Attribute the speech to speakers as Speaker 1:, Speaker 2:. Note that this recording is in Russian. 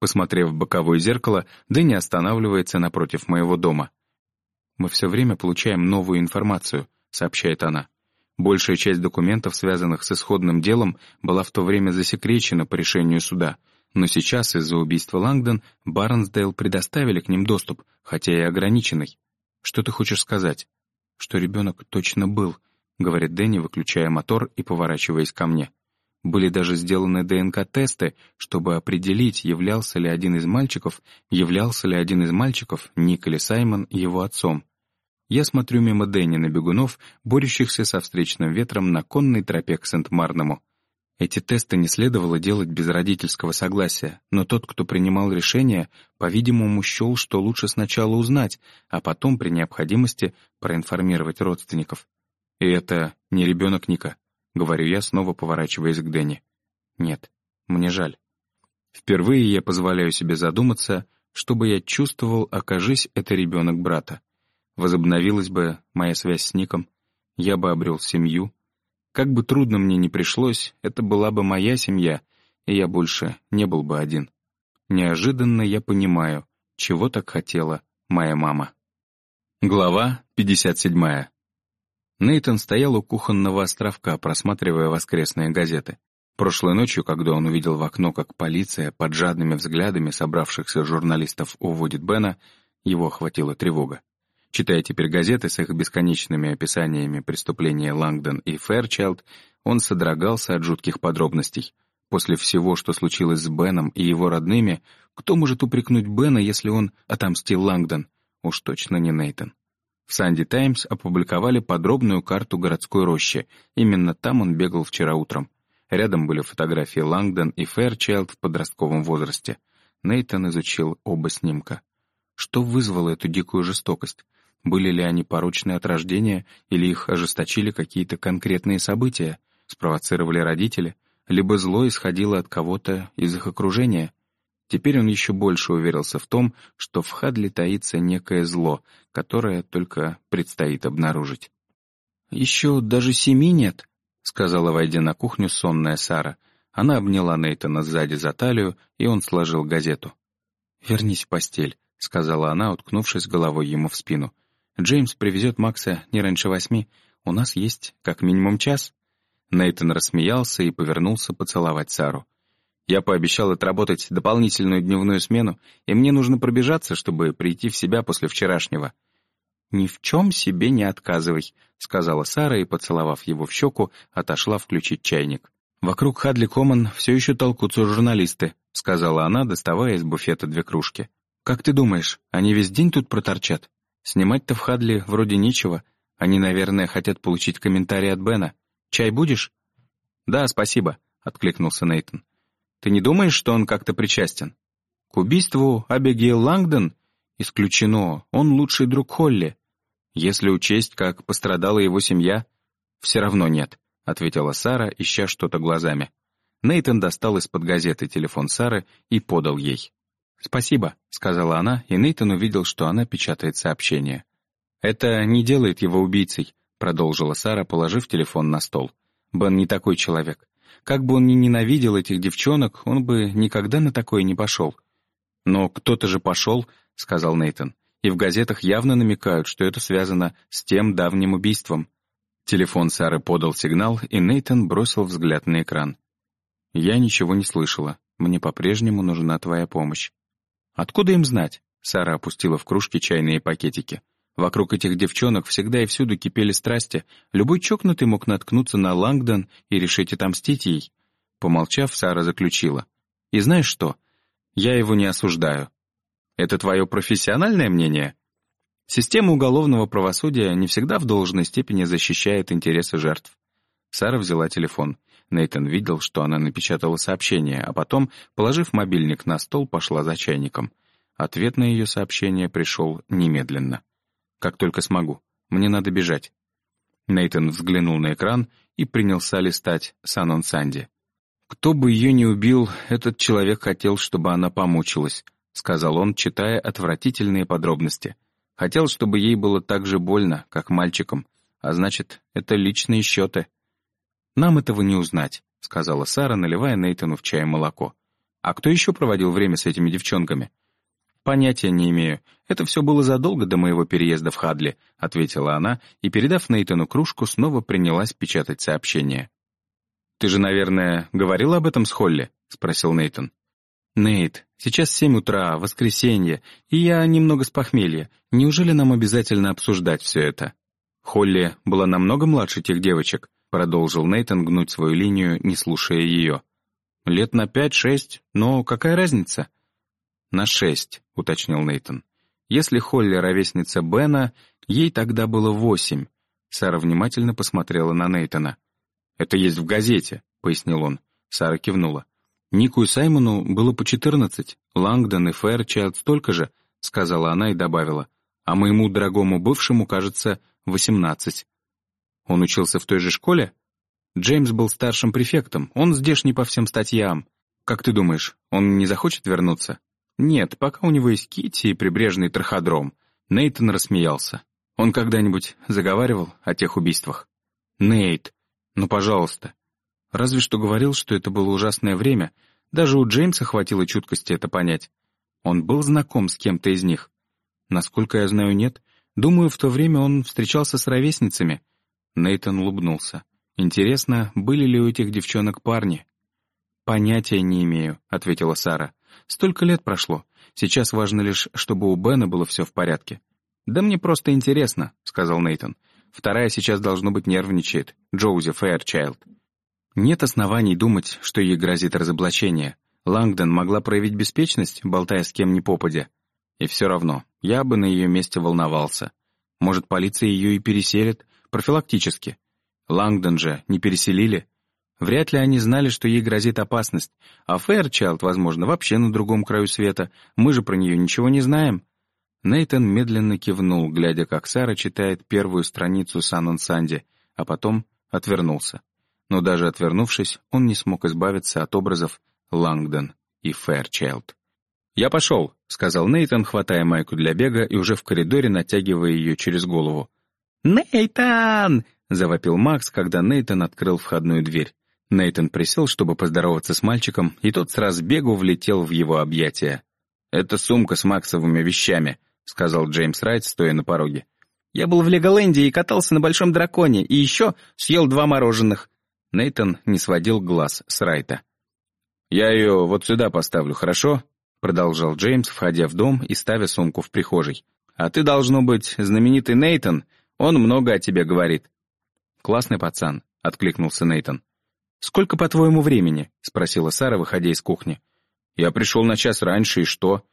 Speaker 1: Посмотрев в боковое зеркало, Дэнни останавливается напротив моего дома. «Мы все время получаем новую информацию», — сообщает она. Большая часть документов, связанных с исходным делом, была в то время засекречена по решению суда, но сейчас из-за убийства Лангдон Барнсдейл предоставили к ним доступ, хотя и ограниченный. Что ты хочешь сказать? Что ребенок точно был, говорит Дэнни, выключая мотор и поворачиваясь ко мне. Были даже сделаны ДНК-тесты, чтобы определить, являлся ли один из мальчиков, являлся ли один из мальчиков, Ник или Саймон, его отцом. Я смотрю мимо Дэнни на бегунов, борющихся со встречным ветром на конной тропе к Сент-Марному. Эти тесты не следовало делать без родительского согласия, но тот, кто принимал решение, по-видимому, счел, что лучше сначала узнать, а потом, при необходимости, проинформировать родственников. «И это не ребенок Ника», — говорю я, снова поворачиваясь к Дэнни. «Нет, мне жаль. Впервые я позволяю себе задуматься, чтобы я чувствовал, окажись это ребенок брата. Возобновилась бы моя связь с Ником, я бы обрел семью. Как бы трудно мне ни пришлось, это была бы моя семья, и я больше не был бы один. Неожиданно я понимаю, чего так хотела моя мама. Глава 57. Нейтон стоял у кухонного островка, просматривая воскресные газеты. Прошлой ночью, когда он увидел в окно, как полиция под жадными взглядами собравшихся журналистов уводит Бена, его охватила тревога. Читая теперь газеты с их бесконечными описаниями преступления Лангдон и Фэрчайлд, он содрогался от жутких подробностей. После всего, что случилось с Беном и его родными, кто может упрекнуть Бена, если он отомстил Лангдон? Уж точно не Нейтон. В «Санди Таймс» опубликовали подробную карту городской рощи. Именно там он бегал вчера утром. Рядом были фотографии Лангдон и Фэрчайлд в подростковом возрасте. Нейтон изучил оба снимка. Что вызвало эту дикую жестокость? Были ли они порочные от рождения, или их ожесточили какие-то конкретные события, спровоцировали родители, либо зло исходило от кого-то из их окружения? Теперь он еще больше уверился в том, что в Хадли таится некое зло, которое только предстоит обнаружить. «Еще даже семи нет», — сказала, войдя на кухню, сонная Сара. Она обняла Нейтана сзади за талию, и он сложил газету. «Вернись в постель», — сказала она, уткнувшись головой ему в спину. Джеймс привезет Макса не раньше восьми. У нас есть как минимум час». Нейтан рассмеялся и повернулся поцеловать Сару. «Я пообещал отработать дополнительную дневную смену, и мне нужно пробежаться, чтобы прийти в себя после вчерашнего». «Ни в чем себе не отказывай», — сказала Сара и, поцеловав его в щеку, отошла включить чайник. «Вокруг Хадли Коммон все еще толкутся журналисты», — сказала она, доставая из буфета две кружки. «Как ты думаешь, они весь день тут проторчат?» Снимать-то в Хадли вроде нечего. Они, наверное, хотят получить комментарий от Бена. Чай будешь?» «Да, спасибо», — откликнулся Нейтон. «Ты не думаешь, что он как-то причастен?» «К убийству Абигейл Лангдон? Исключено, он лучший друг Холли. Если учесть, как пострадала его семья...» «Все равно нет», — ответила Сара, ища что-то глазами. Нейтон достал из-под газеты телефон Сары и подал ей. «Спасибо», — сказала она, и Нейтан увидел, что она печатает сообщение. «Это не делает его убийцей», — продолжила Сара, положив телефон на стол. «Бен не такой человек. Как бы он ни ненавидел этих девчонок, он бы никогда на такое не пошел». «Но кто-то же пошел», — сказал Нейтан. «И в газетах явно намекают, что это связано с тем давним убийством». Телефон Сары подал сигнал, и Нейтан бросил взгляд на экран. «Я ничего не слышала. Мне по-прежнему нужна твоя помощь». Откуда им знать? Сара опустила в кружки чайные пакетики. Вокруг этих девчонок всегда и всюду кипели страсти. Любой чокнутый мог наткнуться на Лангдон и решить отомстить ей. Помолчав, Сара заключила. «И знаешь что? Я его не осуждаю. Это твое профессиональное мнение?» Система уголовного правосудия не всегда в должной степени защищает интересы жертв. Сара взяла телефон. Нейтан видел, что она напечатала сообщение, а потом, положив мобильник на стол, пошла за чайником. Ответ на ее сообщение пришел немедленно. «Как только смогу. Мне надо бежать». Нейтан взглянул на экран и принялся листать Санон Санди. «Кто бы ее не убил, этот человек хотел, чтобы она помучилась», — сказал он, читая отвратительные подробности. «Хотел, чтобы ей было так же больно, как мальчикам, а значит, это личные счеты». «Нам этого не узнать», — сказала Сара, наливая Нейтану в чай молоко. А кто еще проводил время с этими девчонками? «Понятия не имею. Это все было задолго до моего переезда в Хадли», — ответила она и, передав Нейтану кружку, снова принялась печатать сообщение. «Ты же, наверное, говорил об этом с Холли?» — спросил Нейтан. «Нейт, сейчас семь утра, воскресенье, и я немного с похмелья. Неужели нам обязательно обсуждать все это?» «Холли была намного младше тех девочек», — продолжил Нейтан гнуть свою линию, не слушая ее. «Лет на пять-шесть, но какая разница?» «На шесть», — уточнил Нейтан. «Если Холли ровесница Бена, ей тогда было восемь». Сара внимательно посмотрела на Нейтана. «Это есть в газете», — пояснил он. Сара кивнула. «Нику и Саймону было по четырнадцать, Лангдон и Фэрчайлд столько же», — сказала она и добавила. «А моему дорогому бывшему, кажется, восемнадцать». «Он учился в той же школе?» «Джеймс был старшим префектом, он здешний по всем статьям. Как ты думаешь, он не захочет вернуться?» «Нет, пока у него есть Кити и прибрежный траходром». Нейтан рассмеялся. «Он когда-нибудь заговаривал о тех убийствах?» «Нейт, ну, пожалуйста, Разве что говорил, что это было ужасное время. Даже у Джеймса хватило чуткости это понять. Он был знаком с кем-то из них. Насколько я знаю, нет. Думаю, в то время он встречался с ровесницами. Нейтан улыбнулся. Интересно, были ли у этих девчонок парни? «Понятия не имею», — ответила Сара. «Столько лет прошло. Сейчас важно лишь, чтобы у Бена было все в порядке». «Да мне просто интересно», — сказал Нейтан. «Вторая сейчас, должно быть, нервничает. Джоузи Фэйрчайлд. Нет оснований думать, что ей грозит разоблачение. Лангдон могла проявить беспечность, болтая с кем ни попадя. И все равно, я бы на ее месте волновался. Может, полиция ее и переселит, профилактически. Лангдон же не переселили. Вряд ли они знали, что ей грозит опасность, а Фэйрчайлд, возможно, вообще на другом краю света. Мы же про нее ничего не знаем. Нейтан медленно кивнул, глядя, как Сара читает первую страницу Сан Санди, а потом отвернулся но даже отвернувшись, он не смог избавиться от образов Лангдон и Фэрчайлд. «Я пошел», — сказал Нейтан, хватая майку для бега и уже в коридоре натягивая ее через голову. «Нейтан!» — завопил Макс, когда Нейтан открыл входную дверь. Нейтан присел, чтобы поздороваться с мальчиком, и тот с разбегу влетел в его объятия. «Это сумка с максовыми вещами», — сказал Джеймс Райт, стоя на пороге. «Я был в Леголенде и катался на большом драконе, и еще съел два мороженых. Нейтон не сводил глаз с Райта. «Я ее вот сюда поставлю, хорошо?» Продолжал Джеймс, входя в дом и ставя сумку в прихожей. «А ты, должно быть, знаменитый Нейтон. Он много о тебе говорит». «Классный пацан», — откликнулся Нейтон. «Сколько, по-твоему, времени?» — спросила Сара, выходя из кухни. «Я пришел на час раньше, и что?»